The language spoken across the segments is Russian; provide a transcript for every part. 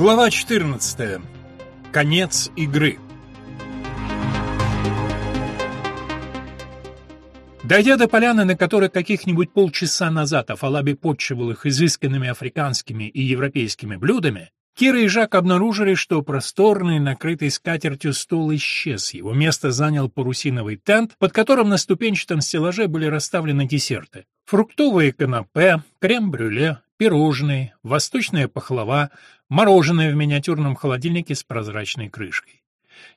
Глава 14. Конец игры. Дойдя до поляны, на которой каких-нибудь полчаса назад Афалаби подчивал их изысканными африканскими и европейскими блюдами, Кира и Жак обнаружили, что просторный, накрытый скатертью стол исчез. Его место занял парусиновый тент, под которым на ступенчатом стеллаже были расставлены десерты. Фруктовые канапе, крем-брюле, пирожные, восточная пахлава, мороженое в миниатюрном холодильнике с прозрачной крышкой.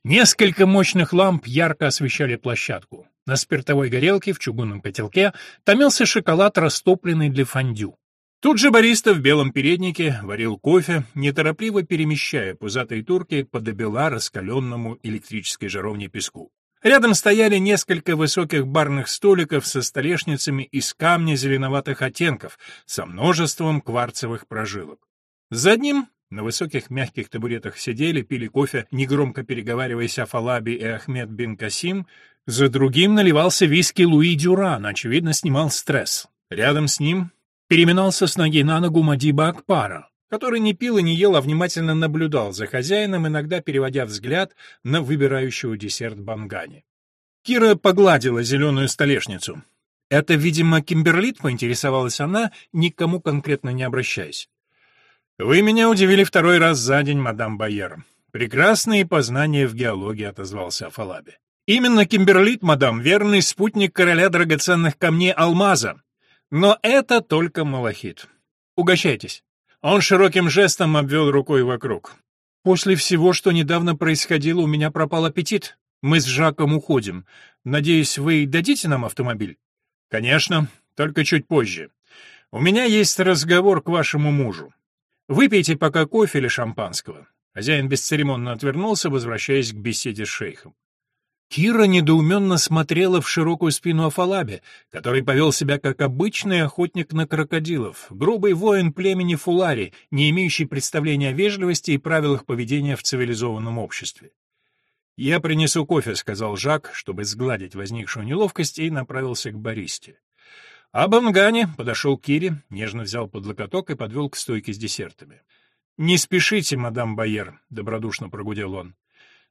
Несколько мощных ламп ярко освещали площадку. На спиртовой горелке в чугунном котелке томился шоколад, растопленный для фондю. Тут же бариста в белом переднике варил кофе, неторопливо перемещая пузатые турки по добела раскаленному электрической жаровне песку. Рядом стояли несколько высоких барных столиков со столешницами из камня зеленоватых оттенков, со множеством кварцевых прожилок. За одним на высоких мягких табуретах сидели, пили кофе, негромко переговариваясь о Фалаби и Ахмед бин Касим, за другим наливался виски Луи Дюран, очевидно, снимал стресс. Рядом с ним переминался с ноги на ногу Мадиба Акпара, который не пил и не ел, а внимательно наблюдал за хозяином, иногда переводя взгляд на выбирающего десерт Бангани. Кира погладила зеленую столешницу. «Это, видимо, Кимберлит?» — поинтересовалась она, никому конкретно не обращаясь. «Вы меня удивили второй раз за день, мадам Байер. Прекрасные познания в геологии», — отозвался Афалаби. «Именно Кимберлит, мадам, верный спутник короля драгоценных камней алмаза. Но это только малахит. Угощайтесь. Он широким жестом обвел рукой вокруг. После всего, что недавно происходило, у меня пропал аппетит. Мы с Жаком уходим. Надеюсь, вы дадите нам автомобиль? Конечно, только чуть позже. У меня есть разговор к вашему мужу. Выпейте пока кофе или шампанского. Хозяин бесцеремонно отвернулся, возвращаясь к беседе с шейхом. Кира недоуменно смотрела в широкую спину Афалаби, который повел себя как обычный охотник на крокодилов, грубый воин племени Фулари, не имеющий представления о вежливости и правилах поведения в цивилизованном обществе. «Я принесу кофе», — сказал Жак, чтобы сгладить возникшую неловкость, и направился к баристе. А Бангане подошел к Кире, нежно взял под локоток и подвел к стойке с десертами. «Не спешите, мадам Байер», — добродушно прогудел он.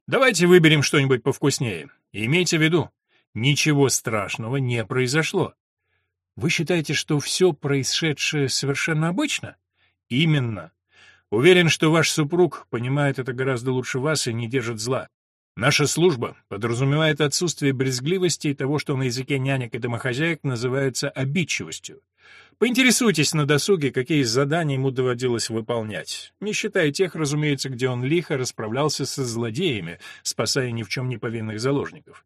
Давайте выберем что-нибудь повкуснее. И имейте в виду, ничего страшного не произошло. Вы считаете, что все происшедшее совершенно обычно? Именно. Уверен, что ваш супруг понимает это гораздо лучше вас и не держит зла. Наша служба подразумевает отсутствие брезгливости и того, что на языке нянек и домохозяек называется обидчивостью. Поинтересуйтесь на досуге, какие задания ему доводилось выполнять, не считая тех, разумеется, где он лихо расправлялся со злодеями, спасая ни в чем не повинных заложников.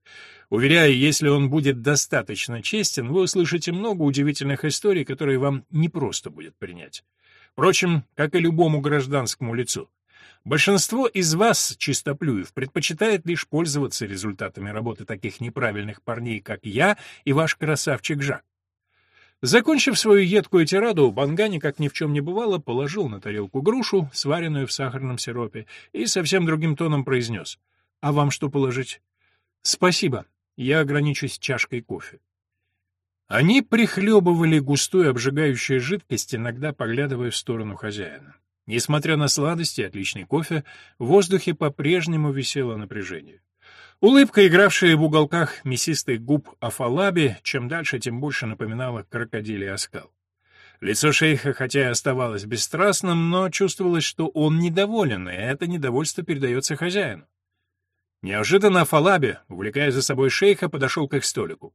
Уверяю, если он будет достаточно честен, вы услышите много удивительных историй, которые вам непросто будет принять. Впрочем, как и любому гражданскому лицу. Большинство из вас, чистоплюев, предпочитает лишь пользоваться результатами работы таких неправильных парней, как я и ваш красавчик Жак. Закончив свою едкую тираду, Бангани, как ни в чем не бывало, положил на тарелку грушу, сваренную в сахарном сиропе, и совсем другим тоном произнес. «А вам что положить?» «Спасибо. Я ограничусь чашкой кофе». Они прихлебывали густую обжигающую жидкость, иногда поглядывая в сторону хозяина. Несмотря на сладости и отличный кофе, в воздухе по-прежнему висело напряжение. Улыбка, игравшая в уголках мясистых губ Афалаби, чем дальше, тем больше напоминала крокодилий оскал. Лицо шейха, хотя и оставалось бесстрастным, но чувствовалось, что он недоволен, и это недовольство передается хозяину. Неожиданно Афалаби, увлекая за собой шейха, подошел к их столику.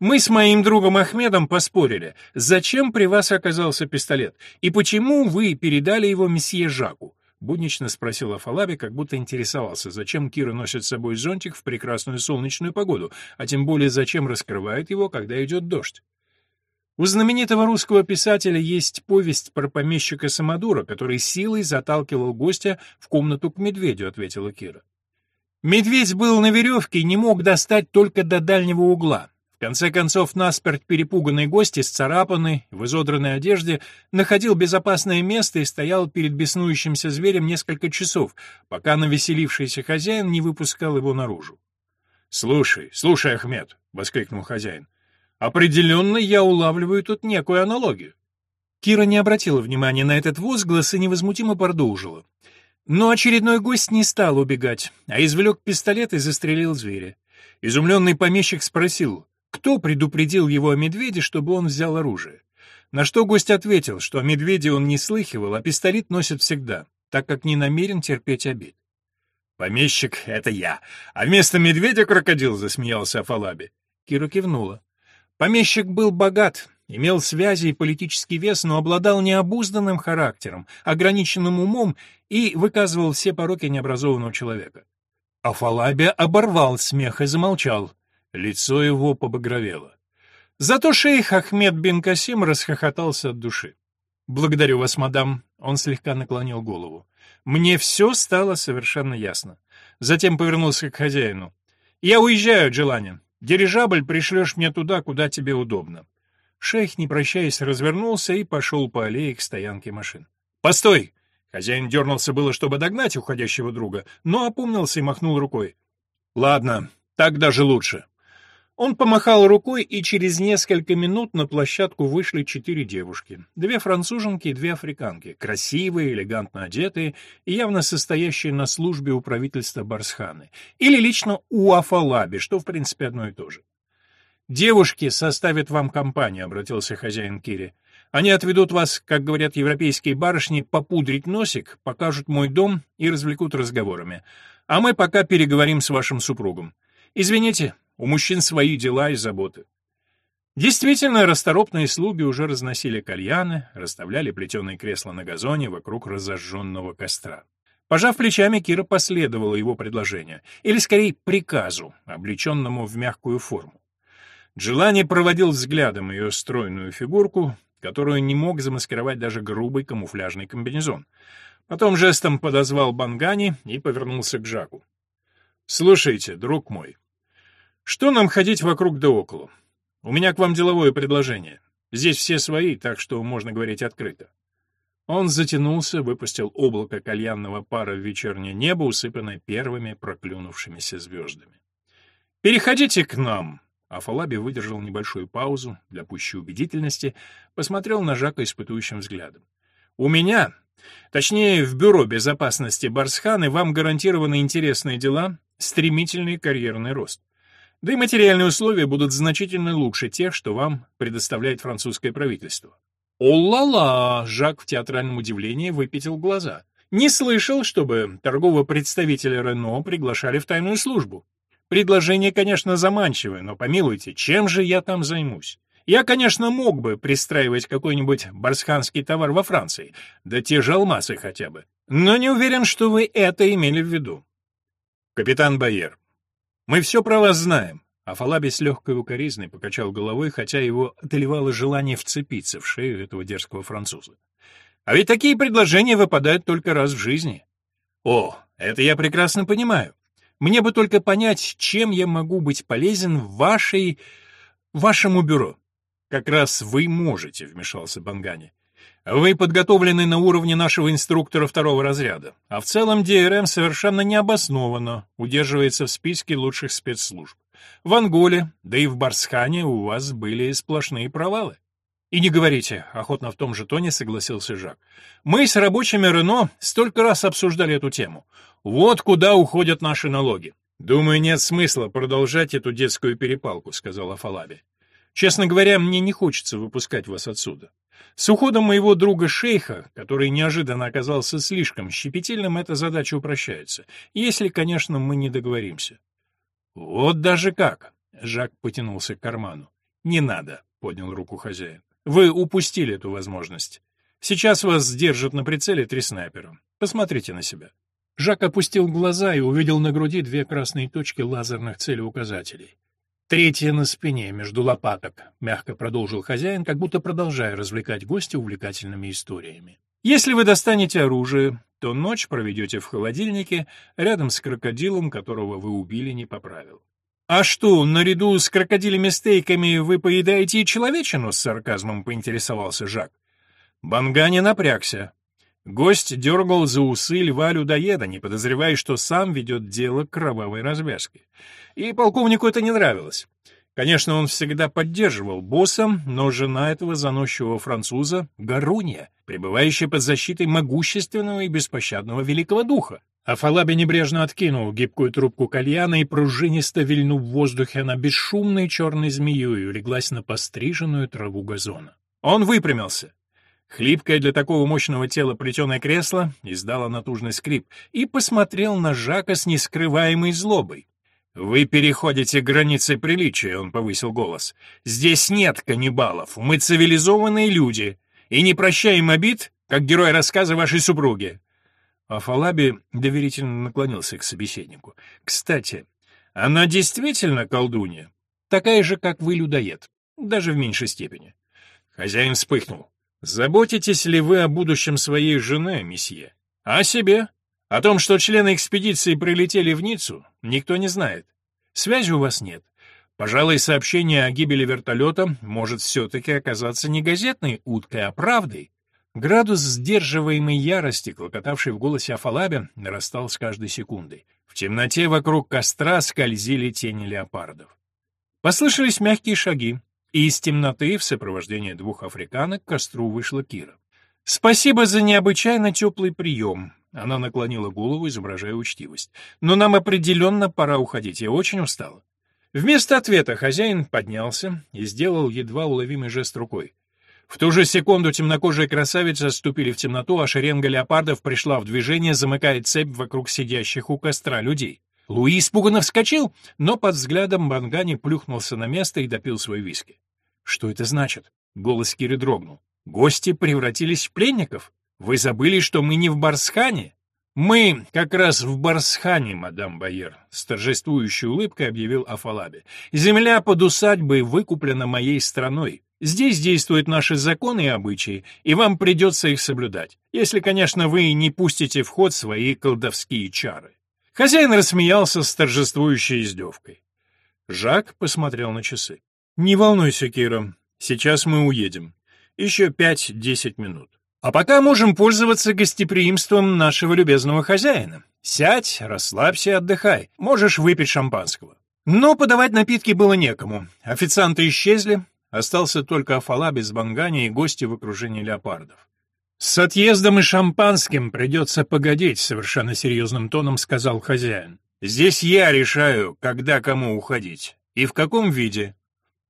«Мы с моим другом Ахмедом поспорили, зачем при вас оказался пистолет, и почему вы передали его месье Жаку. Буднично спросил Афалаби, как будто интересовался, зачем Кира носит с собой зонтик в прекрасную солнечную погоду, а тем более зачем раскрывает его, когда идет дождь. У знаменитого русского писателя есть повесть про помещика Самодура, который силой заталкивал гостя в комнату к медведю, ответила Кира. Медведь был на веревке и не мог достать только до дальнего угла конце концов, насперть перепуганный гость, исцарапанный, в изодранной одежде, находил безопасное место и стоял перед беснующимся зверем несколько часов, пока навеселившийся хозяин не выпускал его наружу. «Слушай, слушай, Ахмед!» — воскликнул хозяин. «Определенно я улавливаю тут некую аналогию». Кира не обратила внимания на этот возглас и невозмутимо продолжила. Но очередной гость не стал убегать, а извлек пистолет и застрелил зверя. Изумленный помещик спросил, кто предупредил его о медведе, чтобы он взял оружие. На что гость ответил, что о медведе он не слыхивал, а пистолет носит всегда, так как не намерен терпеть обид. «Помещик — это я, а вместо медведя крокодил», — засмеялся Афалаби. Кира кивнула. Помещик был богат, имел связи и политический вес, но обладал необузданным характером, ограниченным умом и выказывал все пороки необразованного человека. Афалабия оборвал смех и замолчал. Лицо его побагровело. Зато шейх Ахмед бин Касим расхохотался от души. «Благодарю вас, мадам», — он слегка наклонил голову. «Мне все стало совершенно ясно». Затем повернулся к хозяину. «Я уезжаю, Джеланин. Дирижабль пришлешь мне туда, куда тебе удобно». Шейх, не прощаясь, развернулся и пошел по аллее к стоянке машин. «Постой!» Хозяин дернулся было, чтобы догнать уходящего друга, но опомнился и махнул рукой. «Ладно, так даже лучше». Он помахал рукой, и через несколько минут на площадку вышли четыре девушки. Две француженки и две африканки, красивые, элегантно одетые и явно состоящие на службе у правительства Барсханы. Или лично у Афалаби, что в принципе одно и то же. «Девушки составят вам компанию», — обратился хозяин Кири. «Они отведут вас, как говорят европейские барышни, попудрить носик, покажут мой дом и развлекут разговорами. А мы пока переговорим с вашим супругом. Извините, у мужчин свои дела и заботы. Действительно, расторопные слуги уже разносили кальяны, расставляли плетеные кресла на газоне вокруг разожженного костра. Пожав плечами, Кира последовала его предложению, или, скорее, приказу, облеченному в мягкую форму. Джилани проводил взглядом ее стройную фигурку, которую не мог замаскировать даже грубый камуфляжный комбинезон. Потом жестом подозвал Бангани и повернулся к Жаку. «Слушайте, друг мой, что нам ходить вокруг да около? У меня к вам деловое предложение. Здесь все свои, так что можно говорить открыто. Он затянулся, выпустил облако кальянного пара в вечернее небо, усыпанное первыми проклюнувшимися звездами. «Переходите к нам!» Афалаби выдержал небольшую паузу для пущей убедительности, посмотрел на Жака испытующим взглядом. «У меня, точнее, в Бюро безопасности Барсханы, вам гарантированы интересные дела, стремительный карьерный рост. Да и материальные условия будут значительно лучше тех, что вам предоставляет французское правительство. «О-ла-ла!» — Жак в театральном удивлении выпятил глаза. «Не слышал, чтобы торгового представителя Рено приглашали в тайную службу. Предложение, конечно, заманчивое, но помилуйте, чем же я там займусь? Я, конечно, мог бы пристраивать какой-нибудь барсханский товар во Франции, да те же алмазы хотя бы. Но не уверен, что вы это имели в виду. Капитан Байер, мы все про вас знаем. А Фалаби с легкой укоризной покачал головой, хотя его одолевало желание вцепиться в шею этого дерзкого француза. А ведь такие предложения выпадают только раз в жизни. О, это я прекрасно понимаю. Мне бы только понять, чем я могу быть полезен в вашей... вашему бюро. Как раз вы можете, вмешался Бангани. Вы подготовлены на уровне нашего инструктора второго разряда, а в целом ДРМ совершенно необоснованно удерживается в списке лучших спецслужб. В Анголе, да и в Барсхане у вас были сплошные провалы. И не говорите, охотно в том же тоне согласился Жак. Мы с рабочими Рено столько раз обсуждали эту тему. Вот куда уходят наши налоги. Думаю, нет смысла продолжать эту детскую перепалку, сказала Фалаби. Честно говоря, мне не хочется выпускать вас отсюда. С уходом моего друга-шейха, который неожиданно оказался слишком щепетильным, эта задача упрощается, если, конечно, мы не договоримся. Вот даже как. Жак потянулся к карману. Не надо, поднял руку хозяин. Вы упустили эту возможность. Сейчас вас держат на прицеле три снайпера. Посмотрите на себя. Жак опустил глаза и увидел на груди две красные точки лазерных целеуказателей. Третья на спине, между лопаток, мягко продолжил хозяин, как будто продолжая развлекать гостя увлекательными историями. Если вы достанете оружие, то ночь проведете в холодильнике рядом с крокодилом, которого вы убили не по правилам. «А что, наряду с крокодилями-стейками вы поедаете и человечину?» — с сарказмом поинтересовался Жак. Бангани напрягся. Гость дергал за усы льва-людоеда, не подозревая, что сам ведет дело к кровавой развязке. И полковнику это не нравилось. Конечно, он всегда поддерживал босса, но жена этого заносчивого француза — Гарунья, пребывающая под защитой могущественного и беспощадного великого духа. А Фалаби небрежно откинул гибкую трубку кальяна и пружинисто вильнув в воздухе, она бесшумной черной змеей улеглась на постриженную траву газона. Он выпрямился. Хлипкое для такого мощного тела плетеное кресло издало натужный скрип и посмотрел на Жака с нескрываемой злобой. «Вы переходите границы приличия», — он повысил голос. «Здесь нет каннибалов, мы цивилизованные люди, и не прощаем обид, как герой рассказа вашей супруги». Афалаби доверительно наклонился к собеседнику. «Кстати, она действительно колдунья? Такая же, как вы, людоед, даже в меньшей степени». Хозяин вспыхнул. «Заботитесь ли вы о будущем своей жены, месье?» «О себе?» О том, что члены экспедиции прилетели в Ниццу, никто не знает. Связи у вас нет. Пожалуй, сообщение о гибели вертолета может все-таки оказаться не газетной уткой, а правдой. Градус сдерживаемой ярости, клокотавший в голосе Афалабе, нарастал с каждой секундой. В темноте вокруг костра скользили тени леопардов. Послышались мягкие шаги, и из темноты в сопровождении двух африканок к костру вышла Кира. «Спасибо за необычайно теплый прием», она наклонила голову, изображая учтивость. «Но нам определенно пора уходить, я очень устала». Вместо ответа хозяин поднялся и сделал едва уловимый жест рукой. В ту же секунду темнокожие красавицы отступили в темноту, а шеренга леопардов пришла в движение, замыкая цепь вокруг сидящих у костра людей. Луи испуганно вскочил, но под взглядом Бангани плюхнулся на место и допил свой виски. «Что это значит?» — голос Киры дрогнул. «Гости превратились в пленников?» Вы забыли, что мы не в Барсхане? Мы как раз в Барсхане, мадам Байер, с торжествующей улыбкой объявил Афалаби. Земля под усадьбой выкуплена моей страной. Здесь действуют наши законы и обычаи, и вам придется их соблюдать, если, конечно, вы не пустите в ход свои колдовские чары. Хозяин рассмеялся с торжествующей издевкой. Жак посмотрел на часы. «Не волнуйся, Кира, сейчас мы уедем. Еще пять-десять минут. А пока можем пользоваться гостеприимством нашего любезного хозяина. Сядь, расслабься отдыхай. Можешь выпить шампанского. Но подавать напитки было некому. Официанты исчезли, остался только Афалаби с Бангани и гости в окружении леопардов. «С отъездом и шампанским придется погодить», — совершенно серьезным тоном сказал хозяин. «Здесь я решаю, когда кому уходить и в каком виде.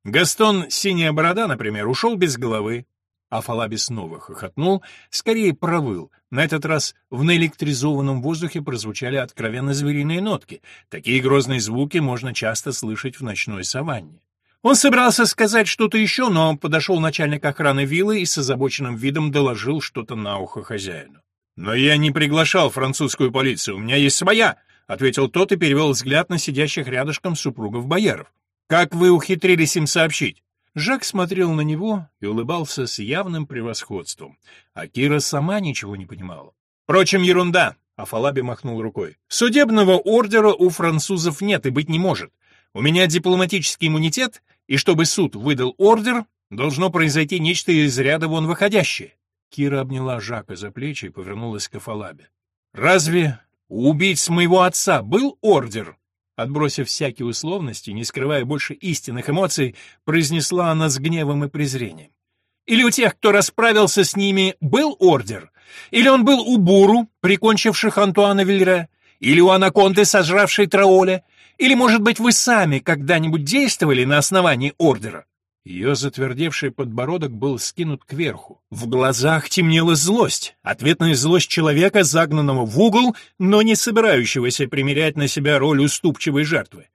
Гастон Синяя Борода, например, ушел без головы, Афалаби снова хохотнул, скорее провыл. На этот раз в наэлектризованном воздухе прозвучали откровенно звериные нотки. Такие грозные звуки можно часто слышать в ночной саванне. Он собирался сказать что-то еще, но подошел начальник охраны виллы и с озабоченным видом доложил что-то на ухо хозяину. «Но я не приглашал французскую полицию, у меня есть своя», — ответил тот и перевел взгляд на сидящих рядышком супругов Бояров. «Как вы ухитрились им сообщить?» Жак смотрел на него и улыбался с явным превосходством, а Кира сама ничего не понимала. «Впрочем, ерунда!» — Афалаби махнул рукой. «Судебного ордера у французов нет и быть не может. У меня дипломатический иммунитет, и чтобы суд выдал ордер, должно произойти нечто из ряда вон выходящее». Кира обняла Жака за плечи и повернулась к Афалабе. «Разве у убийц моего отца был ордер?» Отбросив всякие условности, не скрывая больше истинных эмоций, произнесла она с гневом и презрением. Или у тех, кто расправился с ними, был ордер? Или он был у Буру, прикончивших Антуана Вильре? Или у Анаконды, сожравшей Траоля? Или, может быть, вы сами когда-нибудь действовали на основании ордера? Ее затвердевший подбородок был скинут кверху. В глазах темнела злость, ответная злость человека, загнанного в угол, но не собирающегося примерять на себя роль уступчивой жертвы.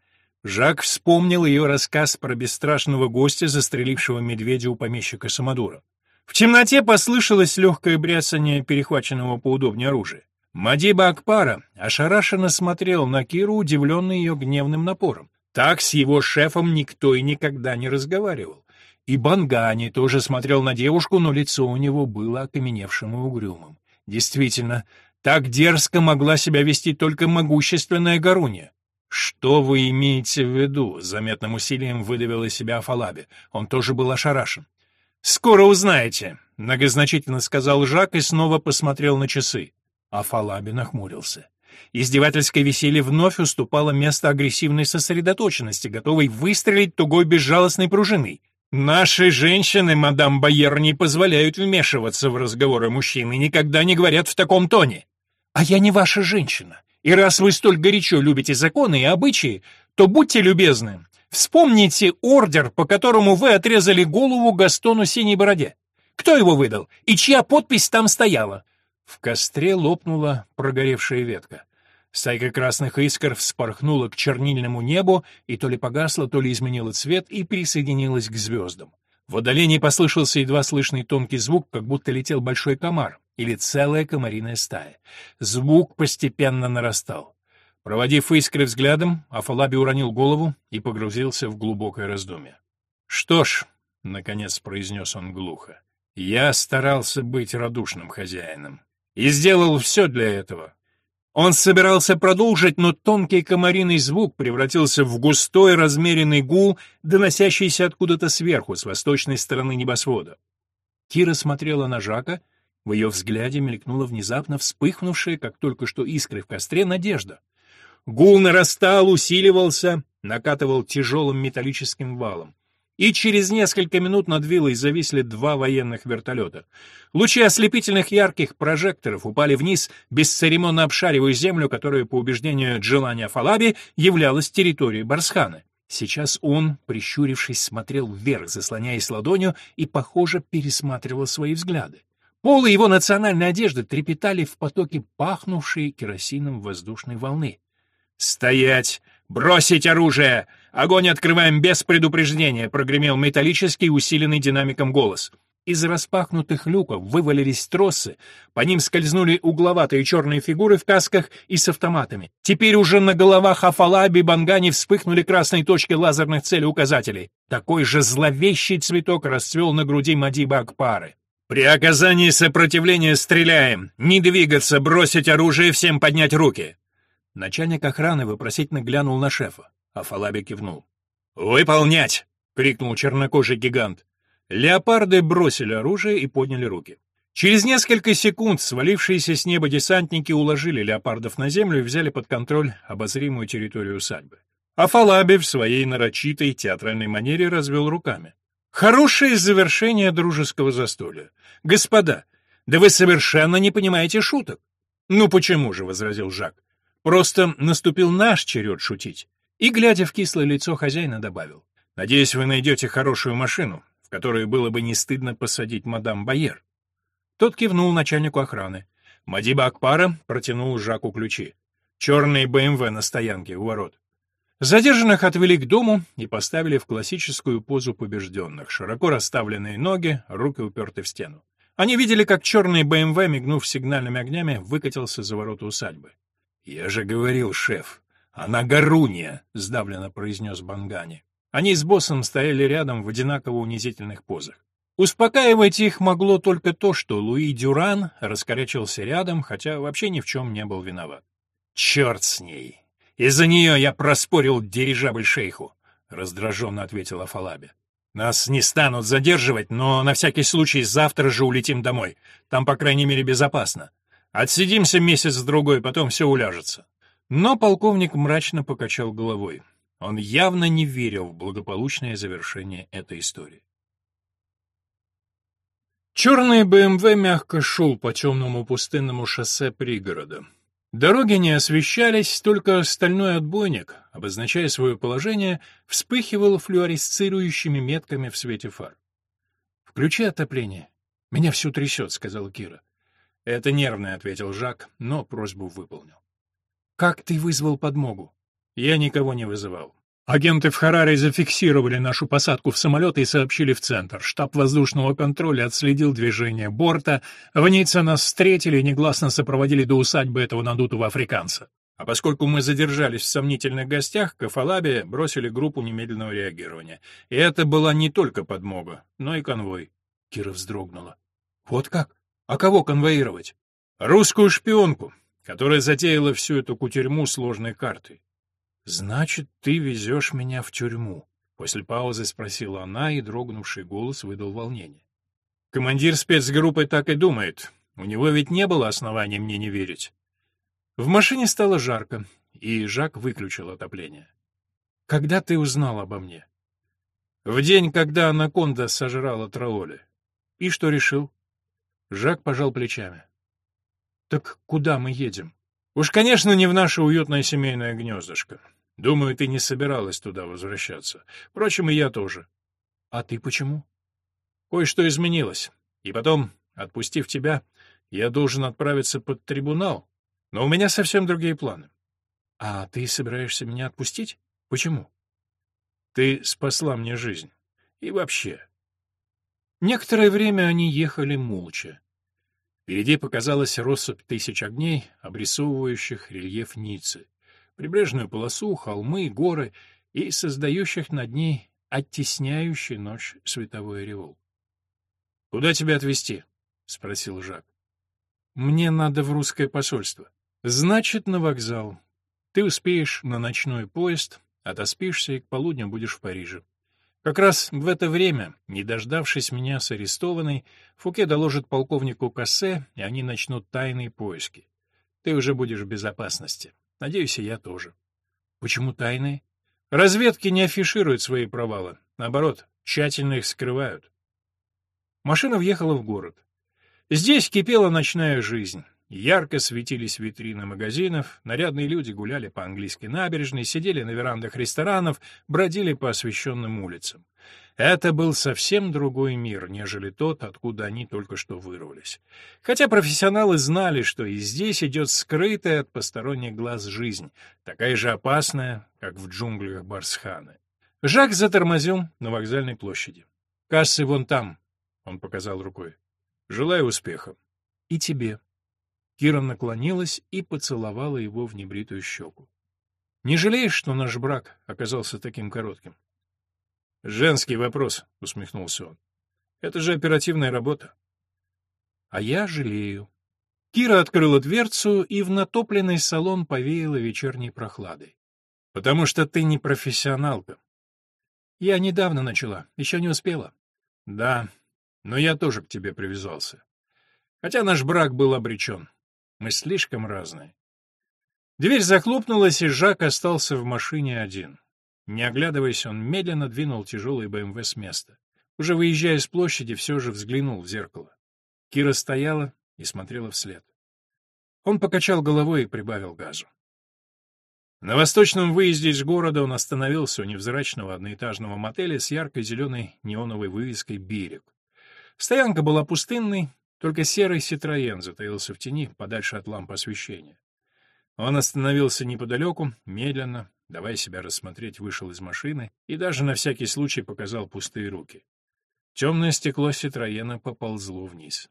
Жак вспомнил ее рассказ про бесстрашного гостя, застрелившего медведя у помещика Самодура. В темноте послышалось легкое бряцание перехваченного поудобнее оружия. Мадиба Акпара ошарашенно смотрел на Киру, удивленный ее гневным напором. Так с его шефом никто и никогда не разговаривал. И Бангани тоже смотрел на девушку, но лицо у него было окаменевшим и угрюмым. Действительно, так дерзко могла себя вести только могущественная Гаруния. «Что вы имеете в виду?» — заметным усилием выдавил из себя Афалаби. Он тоже был ошарашен. «Скоро узнаете», — многозначительно сказал Жак и снова посмотрел на часы. Афалаби нахмурился. Издевательское веселье вновь уступало место агрессивной сосредоточенности, готовой выстрелить тугой безжалостной пружиной. «Наши женщины, мадам Байер, не позволяют вмешиваться в разговоры мужчин и никогда не говорят в таком тоне. А я не ваша женщина. И раз вы столь горячо любите законы и обычаи, то будьте любезны, вспомните ордер, по которому вы отрезали голову Гастону Синей Бороде. Кто его выдал? И чья подпись там стояла?» В костре лопнула прогоревшая ветка. Стайка красных искр вспорхнула к чернильному небу и то ли погасла, то ли изменила цвет и присоединилась к звездам. В отдалении послышался едва слышный тонкий звук, как будто летел большой комар или целая комариная стая. Звук постепенно нарастал. Проводив искры взглядом, Афалаби уронил голову и погрузился в глубокое раздумье. «Что ж», — наконец произнес он глухо, — «я старался быть радушным хозяином и сделал все для этого. Он собирался продолжить, но тонкий комариный звук превратился в густой размеренный гул, доносящийся откуда-то сверху, с восточной стороны небосвода. Кира смотрела на Жака, в ее взгляде мелькнула внезапно вспыхнувшая, как только что искры в костре, надежда. Гул нарастал, усиливался, накатывал тяжелым металлическим валом и через несколько минут над виллой зависли два военных вертолета. Лучи ослепительных ярких прожекторов упали вниз, бесцеремонно обшаривая землю, которая, по убеждению Джилания Фалаби, являлась территорией Барсхана. Сейчас он, прищурившись, смотрел вверх, заслоняясь ладонью, и, похоже, пересматривал свои взгляды. Полы его национальной одежды трепетали в потоке пахнувшей керосином воздушной волны. «Стоять! Бросить оружие! Огонь открываем без предупреждения!» — прогремел металлический, усиленный динамиком голос. Из распахнутых люков вывалились тросы, по ним скользнули угловатые черные фигуры в касках и с автоматами. Теперь уже на головах Афалаби Бангани вспыхнули красные точки лазерных целеуказателей. Такой же зловещий цветок расцвел на груди Мадиба Акпары. «При оказании сопротивления стреляем! Не двигаться, бросить оружие, всем поднять руки!» Начальник охраны вопросительно глянул на шефа, а Фалаби кивнул. «Выполнять!» — крикнул чернокожий гигант. Леопарды бросили оружие и подняли руки. Через несколько секунд свалившиеся с неба десантники уложили леопардов на землю и взяли под контроль обозримую территорию усадьбы. А Фалаби в своей нарочитой театральной манере развел руками. «Хорошее завершение дружеского застолья. Господа, да вы совершенно не понимаете шуток». «Ну почему же?» — возразил Жак. Просто наступил наш черед шутить. И, глядя в кислое лицо хозяина, добавил. «Надеюсь, вы найдете хорошую машину, в которую было бы не стыдно посадить мадам Байер». Тот кивнул начальнику охраны. Мадиба Акпара протянул Жаку ключи. Черный БМВ на стоянке у ворот. Задержанных отвели к дому и поставили в классическую позу побежденных. Широко расставленные ноги, руки уперты в стену. Они видели, как черный БМВ, мигнув сигнальными огнями, выкатился за ворота усадьбы. «Я же говорил, шеф, она горунья», — сдавленно произнес Бангани. Они с боссом стояли рядом в одинаково унизительных позах. Успокаивать их могло только то, что Луи Дюран раскорячился рядом, хотя вообще ни в чем не был виноват. «Черт с ней! Из-за нее я проспорил дирижабль шейху», — раздраженно ответила Фалаби. «Нас не станут задерживать, но на всякий случай завтра же улетим домой. Там, по крайней мере, безопасно. Отсидимся месяц-другой, потом все уляжется. Но полковник мрачно покачал головой. Он явно не верил в благополучное завершение этой истории. Черный БМВ мягко шел по темному пустынному шоссе пригорода. Дороги не освещались, только стальной отбойник, обозначая свое положение, вспыхивал флюоресцирующими метками в свете фар. «Включи отопление. Меня всю трясет», — сказала Кира. «Это нервное», — ответил Жак, но просьбу выполнил. «Как ты вызвал подмогу?» «Я никого не вызывал. Агенты в Хараре зафиксировали нашу посадку в самолет и сообщили в центр. Штаб воздушного контроля отследил движение борта. В Ницце нас встретили и негласно сопроводили до усадьбы этого надутого африканца. А поскольку мы задержались в сомнительных гостях, к Афалабе бросили группу немедленного реагирования. И это была не только подмога, но и конвой. Кира вздрогнула. «Вот как? А кого конвоировать? Русскую шпионку, которая затеяла всю эту кутерьму сложной картой. Значит, ты везешь меня в тюрьму? После паузы спросила она, и дрогнувший голос выдал волнение. Командир спецгруппы так и думает. У него ведь не было оснований мне не верить. В машине стало жарко, и Жак выключил отопление. «Когда ты узнал обо мне?» «В день, когда анаконда сожрала Траоли. И что решил?» Жак пожал плечами. «Так куда мы едем?» «Уж, конечно, не в наше уютное семейное гнездышко. Думаю, ты не собиралась туда возвращаться. Впрочем, и я тоже». «А ты почему?» «Кое-что изменилось. И потом, отпустив тебя, я должен отправиться под трибунал. Но у меня совсем другие планы». «А ты собираешься меня отпустить? Почему?» «Ты спасла мне жизнь. И вообще». Некоторое время они ехали молча. Впереди показалась россыпь тысяч огней, обрисовывающих рельеф Ниццы, прибрежную полосу, холмы, горы и создающих над ней оттесняющий ночь световой ореол. — Куда тебя отвезти? — спросил Жак. — Мне надо в русское посольство. — Значит, на вокзал. Ты успеешь на ночной поезд, отоспишься и к полудню будешь в Париже. Как раз в это время, не дождавшись меня с арестованной, Фуке доложит полковнику Кассе, и они начнут тайные поиски. Ты уже будешь в безопасности. Надеюсь, и я тоже. Почему тайные? Разведки не афишируют свои провалы. Наоборот, тщательно их скрывают. Машина въехала в город. Здесь кипела ночная жизнь. Ярко светились витрины магазинов, нарядные люди гуляли по английской набережной, сидели на верандах ресторанов, бродили по освещенным улицам. Это был совсем другой мир, нежели тот, откуда они только что вырвались. Хотя профессионалы знали, что и здесь идет скрытая от посторонних глаз жизнь, такая же опасная, как в джунглях Барсханы. Жак затормозил на вокзальной площади. «Кассы вон там», — он показал рукой. «Желаю успеха». «И тебе», Кира наклонилась и поцеловала его в небритую щеку. «Не жалеешь, что наш брак оказался таким коротким?» «Женский вопрос», — усмехнулся он. «Это же оперативная работа». «А я жалею». Кира открыла дверцу, и в натопленный салон повеяло вечерней прохладой. «Потому что ты не профессионалка». «Я недавно начала, еще не успела». «Да, но я тоже к тебе привязался. Хотя наш брак был обречен. Мы слишком разные. Дверь захлопнулась, и Жак остался в машине один. Не оглядываясь, он медленно двинул тяжелый БМВ с места. Уже выезжая с площади, все же взглянул в зеркало. Кира стояла и смотрела вслед. Он покачал головой и прибавил газу. На восточном выезде из города он остановился у невзрачного одноэтажного мотеля с яркой зеленой неоновой вывеской «Берег». Стоянка была пустынной, только серый Ситроен затаился в тени, подальше от ламп освещения. Он остановился неподалеку, медленно, давая себя рассмотреть, вышел из машины и даже на всякий случай показал пустые руки. Темное стекло Ситроена поползло вниз.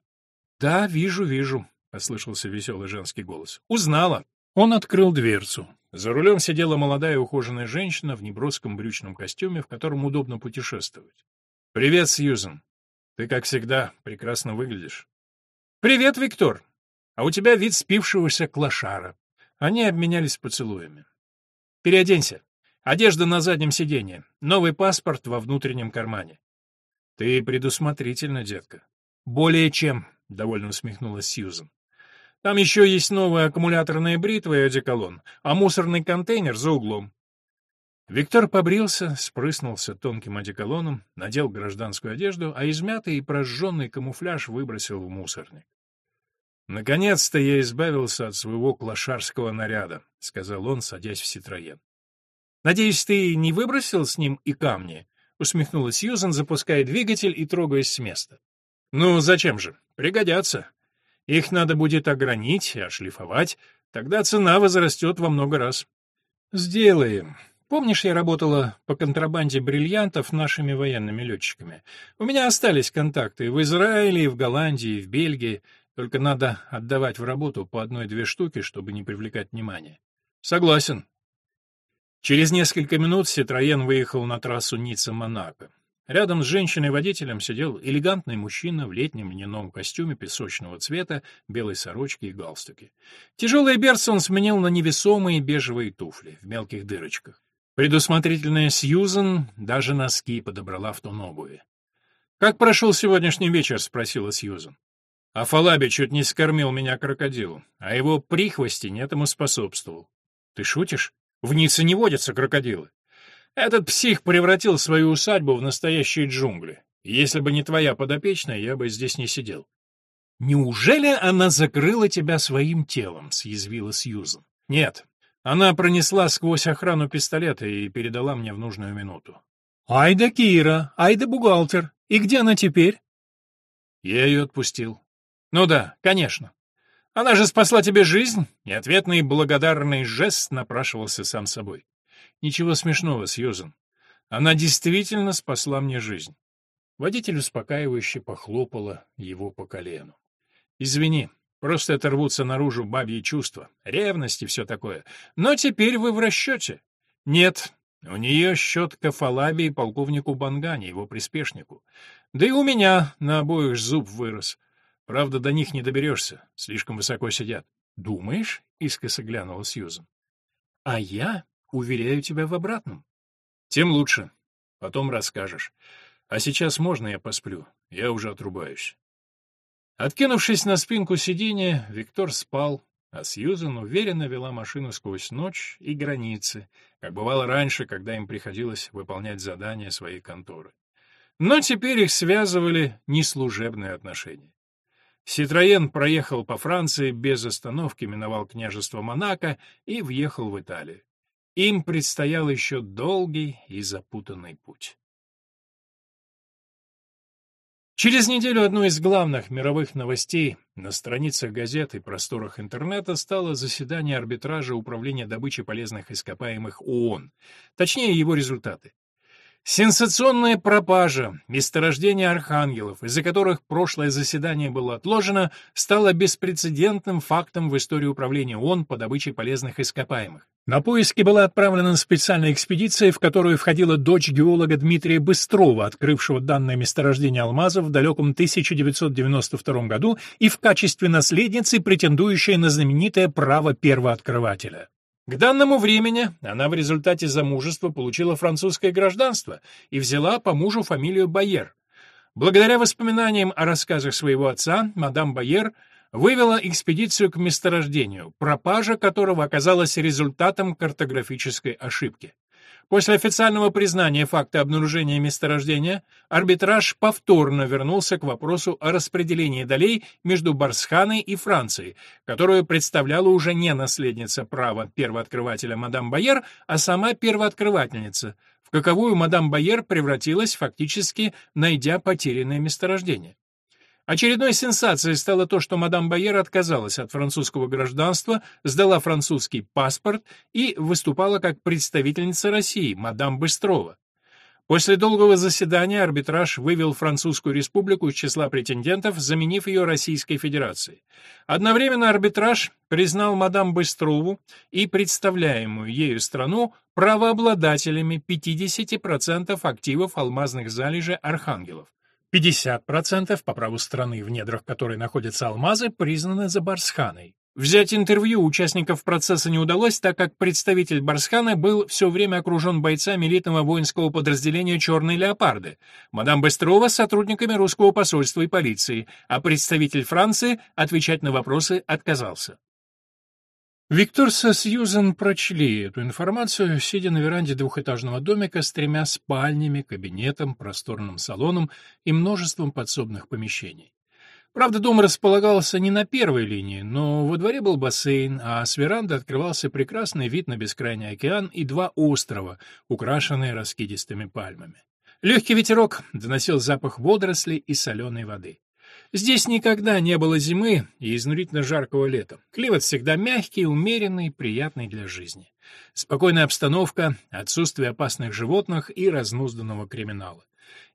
«Да, вижу, вижу», — послышался веселый женский голос. «Узнала». Он открыл дверцу. За рулем сидела молодая ухоженная женщина в неброском брючном костюме, в котором удобно путешествовать. «Привет, Сьюзен. Ты, как всегда, прекрасно выглядишь». «Привет, Виктор! А у тебя вид спившегося клошара». Они обменялись поцелуями. «Переоденься. Одежда на заднем сиденье. Новый паспорт во внутреннем кармане». «Ты предусмотрительна, детка». «Более чем», — довольно усмехнулась Сьюзен. «Там еще есть новая аккумуляторная бритва и одеколон, а мусорный контейнер за углом». Виктор побрился, спрыснулся тонким одеколоном, надел гражданскую одежду, а измятый и прожженный камуфляж выбросил в мусорник. «Наконец-то я избавился от своего клошарского наряда», — сказал он, садясь в Ситроен. «Надеюсь, ты не выбросил с ним и камни?» — усмехнулась Сьюзан, запуская двигатель и трогаясь с места. «Ну, зачем же? Пригодятся. Их надо будет огранить и ошлифовать, тогда цена возрастет во много раз». «Сделаем», Помнишь, я работала по контрабанде бриллиантов нашими военными летчиками? У меня остались контакты в Израиле, и в Голландии, и в Бельгии. Только надо отдавать в работу по одной-две штуки, чтобы не привлекать внимания. Согласен. Через несколько минут Ситроен выехал на трассу Ницца-Монако. Рядом с женщиной-водителем сидел элегантный мужчина в летнем льняном костюме песочного цвета, белой сорочке и галстуке. Тяжелые берцы он сменил на невесомые бежевые туфли в мелких дырочках. Предусмотрительная Сьюзен даже носки подобрала в тон обуви. «Как прошел сегодняшний вечер?» — спросила Сьюзен. А Фалаби чуть не скормил меня крокодилу, а его прихвостень этому способствовал. Ты шутишь? В Ницце не водятся крокодилы. Этот псих превратил свою усадьбу в настоящие джунгли. Если бы не твоя подопечная, я бы здесь не сидел. Неужели она закрыла тебя своим телом? съязвила Сьюзен. Нет. Она пронесла сквозь охрану пистолета и передала мне в нужную минуту. Ай да Кира, ай да бухгалтер. И где она теперь? Я ее отпустил. Ну да, конечно. Она же спасла тебе жизнь, и ответный благодарный жест напрашивался сам собой. Ничего смешного, Сьюзен. Она действительно спасла мне жизнь. Водитель успокаивающе похлопала его по колену. «Извини, просто это рвутся наружу бабьи чувства, ревность и все такое. Но теперь вы в расчете». «Нет, у нее счет к Афалабе полковнику Бангане, его приспешнику. Да и у меня на обоих зуб вырос. Правда, до них не доберешься, слишком высоко сидят. Думаешь? — искоса глянула Сьюзан. А я уверяю тебя в обратном. Тем лучше. Потом расскажешь. А сейчас можно я посплю? Я уже отрубаюсь. Откинувшись на спинку сиденья, Виктор спал, а Сьюзен уверенно вела машину сквозь ночь и границы, как бывало раньше, когда им приходилось выполнять задания своей конторы. Но теперь их связывали неслужебные отношения. Ситроен проехал по Франции без остановки, миновал княжество Монако и въехал в Италию. Им предстоял еще долгий и запутанный путь. Через неделю одной из главных мировых новостей на страницах газет и просторах интернета стало заседание арбитража Управления добычи полезных ископаемых ООН, точнее его результаты. Сенсационная пропажа месторождения архангелов, из-за которых прошлое заседание было отложено, стало беспрецедентным фактом в истории управления ООН по добыче полезных ископаемых. На поиски была отправлена специальная экспедиция, в которую входила дочь геолога Дмитрия Быстрова, открывшего данное месторождение алмазов в далеком 1992 году и в качестве наследницы претендующая на знаменитое право первооткрывателя. К данному времени она в результате замужества получила французское гражданство и взяла по мужу фамилию Байер. Благодаря воспоминаниям о рассказах своего отца, мадам Байер вывела экспедицию к месторождению, пропажа которого оказалась результатом картографической ошибки. После официального признания факта обнаружения месторождения, арбитраж повторно вернулся к вопросу о распределении долей между Барсханой и Францией, которую представляла уже не наследница права первооткрывателя мадам Байер, а сама первооткрывательница, в каковую мадам Байер превратилась фактически, найдя потерянное месторождение. Очередной сенсацией стало то, что мадам Байер отказалась от французского гражданства, сдала французский паспорт и выступала как представительница России, мадам Быстрова. После долгого заседания арбитраж вывел Французскую республику из числа претендентов, заменив ее Российской Федерацией. Одновременно арбитраж признал мадам Быстрову и представляемую ею страну правообладателями 50% активов алмазных залежей архангелов. 50% по праву страны, в недрах которой находятся алмазы, признаны за Барсханой. Взять интервью участников процесса не удалось, так как представитель Барсхана был все время окружен бойцами элитного воинского подразделения «Черные леопарды», мадам Быстрова — сотрудниками русского посольства и полиции, а представитель Франции отвечать на вопросы отказался. Виктор со Сьюзен прочли эту информацию, сидя на веранде двухэтажного домика с тремя спальнями, кабинетом, просторным салоном и множеством подсобных помещений. Правда, дом располагался не на первой линии, но во дворе был бассейн, а с веранды открывался прекрасный вид на бескрайний океан и два острова, украшенные раскидистыми пальмами. Легкий ветерок доносил запах водорослей и соленой воды. Здесь никогда не было зимы и изнурительно жаркого лета. Климат всегда мягкий, умеренный, приятный для жизни. Спокойная обстановка, отсутствие опасных животных и разнузданного криминала.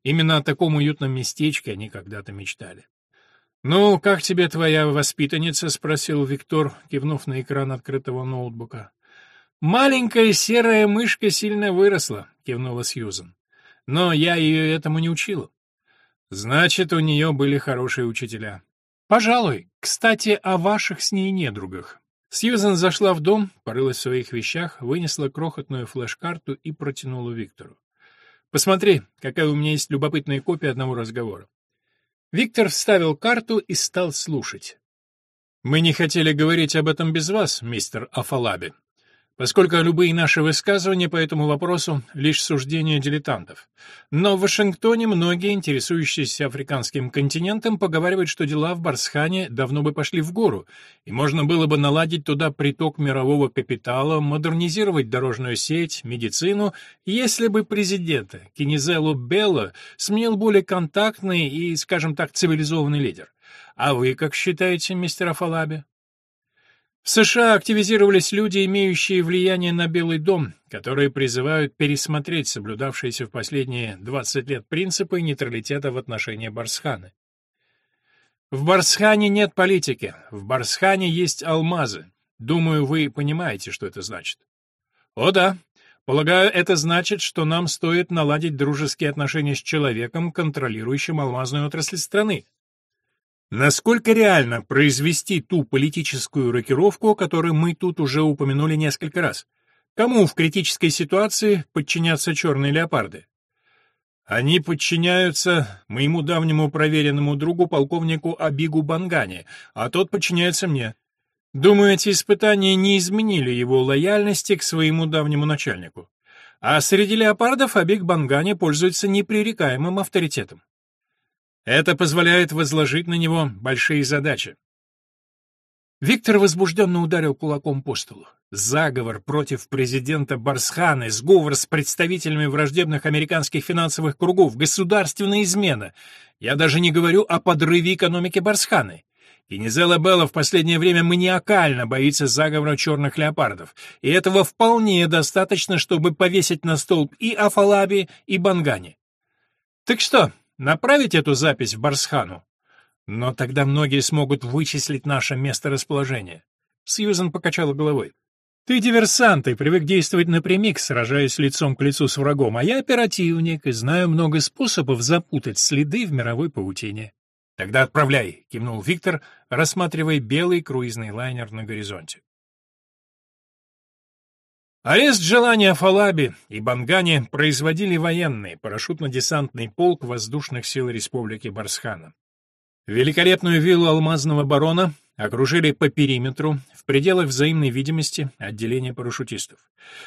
Именно о таком уютном местечке они когда-то мечтали. «Ну, как тебе твоя воспитанница?» — спросил Виктор, кивнув на экран открытого ноутбука. «Маленькая серая мышка сильно выросла», — кивнула Сьюзен. «Но я ее этому не учила. Значит, у нее были хорошие учителя. Пожалуй. Кстати, о ваших с ней недругах. Сьюзен зашла в дом, порылась в своих вещах, вынесла крохотную флеш-карту и протянула Виктору. Посмотри, какая у меня есть любопытная копия одного разговора. Виктор вставил карту и стал слушать. «Мы не хотели говорить об этом без вас, мистер Афалаби поскольку любые наши высказывания по этому вопросу — лишь суждения дилетантов. Но в Вашингтоне многие, интересующиеся африканским континентом, поговаривают, что дела в Барсхане давно бы пошли в гору, и можно было бы наладить туда приток мирового капитала, модернизировать дорожную сеть, медицину, если бы президента Кинизелу Белло сменил более контактный и, скажем так, цивилизованный лидер. А вы как считаете, мистер Афалаби? В США активизировались люди, имеющие влияние на Белый дом, которые призывают пересмотреть соблюдавшиеся в последние 20 лет принципы нейтралитета в отношении Барсханы. В Барсхане нет политики, в Барсхане есть алмазы. Думаю, вы понимаете, что это значит. О да, полагаю, это значит, что нам стоит наладить дружеские отношения с человеком, контролирующим алмазную отрасль страны. Насколько реально произвести ту политическую рокировку, которую мы тут уже упомянули несколько раз? Кому в критической ситуации подчинятся черные леопарды? Они подчиняются моему давнему проверенному другу полковнику Абигу Бангане, а тот подчиняется мне. Думаю, эти испытания не изменили его лояльности к своему давнему начальнику. А среди леопардов Абиг Бангане пользуется непререкаемым авторитетом. Это позволяет возложить на него большие задачи. Виктор возбужденно ударил кулаком по столу. Заговор против президента Барсхана, сговор с представителями враждебных американских финансовых кругов, государственная измена. Я даже не говорю о подрыве экономики Барсханы. Кенизела Белла в последнее время маниакально боится заговора черных леопардов, и этого вполне достаточно, чтобы повесить на столб и Афалаби, и Бангани. Так что, Направить эту запись в Барсхану? Но тогда многие смогут вычислить наше месторасположение. Сьюзен покачала головой. Ты диверсант и привык действовать напрямик, сражаясь лицом к лицу с врагом, а я оперативник и знаю много способов запутать следы в мировой паутине. Тогда отправляй, кивнул Виктор, рассматривая белый круизный лайнер на горизонте. Арест желания Фалаби и Бангани производили военный парашютно-десантный полк воздушных сил Республики Барсхана. Великолепную виллу алмазного барона окружили по периметру, в пределах взаимной видимости, отделение парашютистов.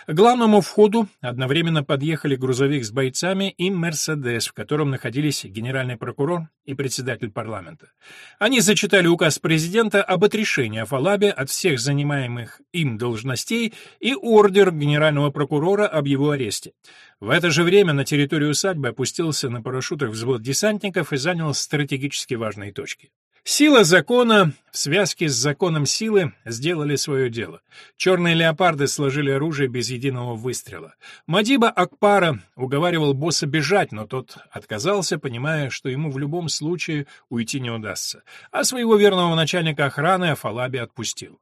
К главному входу одновременно подъехали грузовик с бойцами и «Мерседес», в котором находились генеральный прокурор и председатель парламента. Они зачитали указ президента об отрешении Афалабе от всех занимаемых им должностей и ордер генерального прокурора об его аресте. В это же время на территорию усадьбы опустился на парашютах взвод десантников и занял стратегически важные точки. Сила закона в связке с законом силы сделали свое дело. Черные леопарды сложили оружие без единого выстрела. Мадиба Акпара уговаривал босса бежать, но тот отказался, понимая, что ему в любом случае уйти не удастся. А своего верного начальника охраны Афалаби отпустил.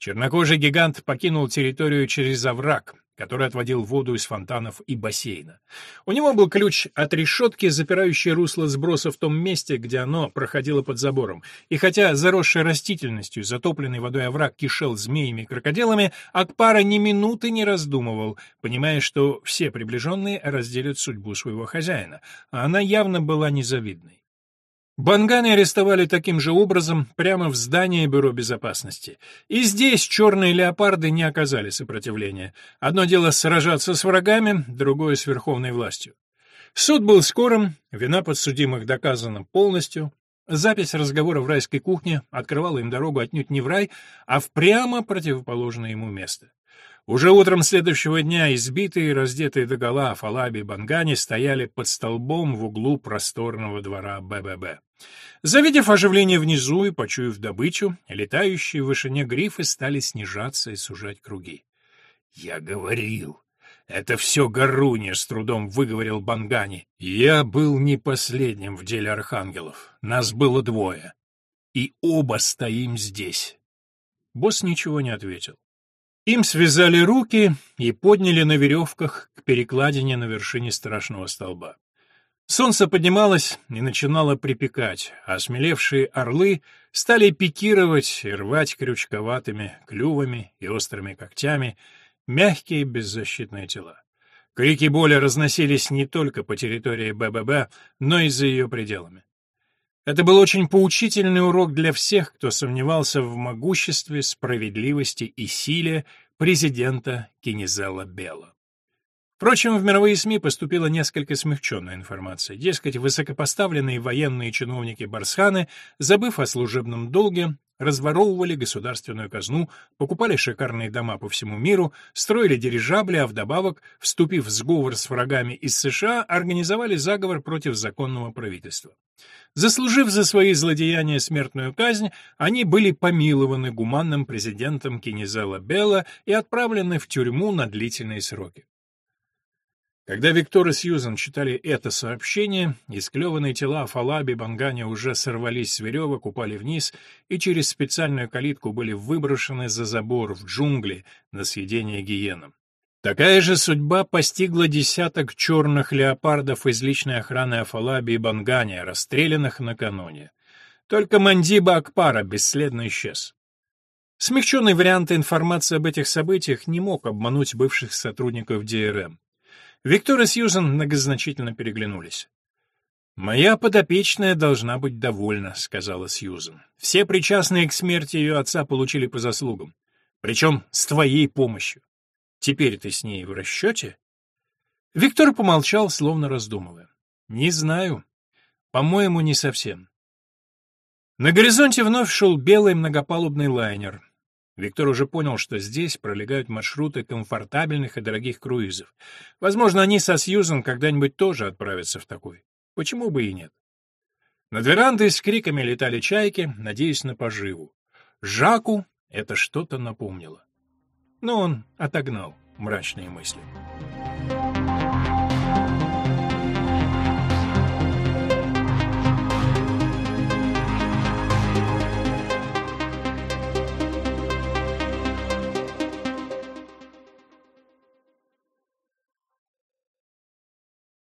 Чернокожий гигант покинул территорию через овраг который отводил воду из фонтанов и бассейна. У него был ключ от решетки, запирающей русло сброса в том месте, где оно проходило под забором. И хотя заросший растительностью, затопленный водой овраг кишел змеями и крокодилами, Акпара ни минуты не раздумывал, понимая, что все приближенные разделят судьбу своего хозяина, а она явно была незавидной. Банганы арестовали таким же образом прямо в здании Бюро безопасности. И здесь черные леопарды не оказали сопротивления. Одно дело сражаться с врагами, другое с верховной властью. Суд был скорым, вина подсудимых доказана полностью. Запись разговора в райской кухне открывала им дорогу отнюдь не в рай, а в прямо противоположное ему место. Уже утром следующего дня избитые и раздетые догола Фалаби и Бангани стояли под столбом в углу просторного двора БББ. Завидев оживление внизу и почуяв добычу, летающие в вышине грифы стали снижаться и сужать круги. «Я говорил, это все Гаруни», — с трудом выговорил Бангани. «Я был не последним в деле архангелов. Нас было двое. И оба стоим здесь». Босс ничего не ответил. Им связали руки и подняли на веревках к перекладине на вершине страшного столба. Солнце поднималось и начинало припекать, а смелевшие орлы стали пикировать и рвать крючковатыми клювами и острыми когтями мягкие беззащитные тела. Крики боли разносились не только по территории БББ, но и за ее пределами. Это был очень поучительный урок для всех, кто сомневался в могуществе, справедливости и силе президента Кенизела Белла. Впрочем, в мировые СМИ поступила несколько смягченная информация. Дескать, высокопоставленные военные чиновники Барсханы, забыв о служебном долге, разворовывали государственную казну, покупали шикарные дома по всему миру, строили дирижабли, а вдобавок, вступив в сговор с врагами из США, организовали заговор против законного правительства. Заслужив за свои злодеяния смертную казнь, они были помилованы гуманным президентом Кенизела Белла и отправлены в тюрьму на длительные сроки. Когда Виктор и Сьюзан читали это сообщение, исклеванные тела Фалаби и Бангани уже сорвались с веревок, упали вниз и через специальную калитку были выброшены за забор в джунгли на съедение гиенам. Такая же судьба постигла десяток черных леопардов из личной охраны Афалаби и Бангани, расстрелянных накануне. Только Мандиба Акпара бесследно исчез. Смягченный вариант информации об этих событиях не мог обмануть бывших сотрудников ДРМ. Виктор и Сьюзан многозначительно переглянулись. «Моя подопечная должна быть довольна», — сказала Сьюзан. «Все причастные к смерти ее отца получили по заслугам. Причем с твоей помощью. Теперь ты с ней в расчете?» Виктор помолчал, словно раздумывая. «Не знаю. По-моему, не совсем». На горизонте вновь шел белый многопалубный лайнер. Виктор уже понял, что здесь пролегают маршруты комфортабельных и дорогих круизов. Возможно, они со Сьюзан когда-нибудь тоже отправятся в такой. Почему бы и нет? Над верандой с криками летали чайки, надеясь на поживу. Жаку это что-то напомнило. Но он отогнал мрачные мысли.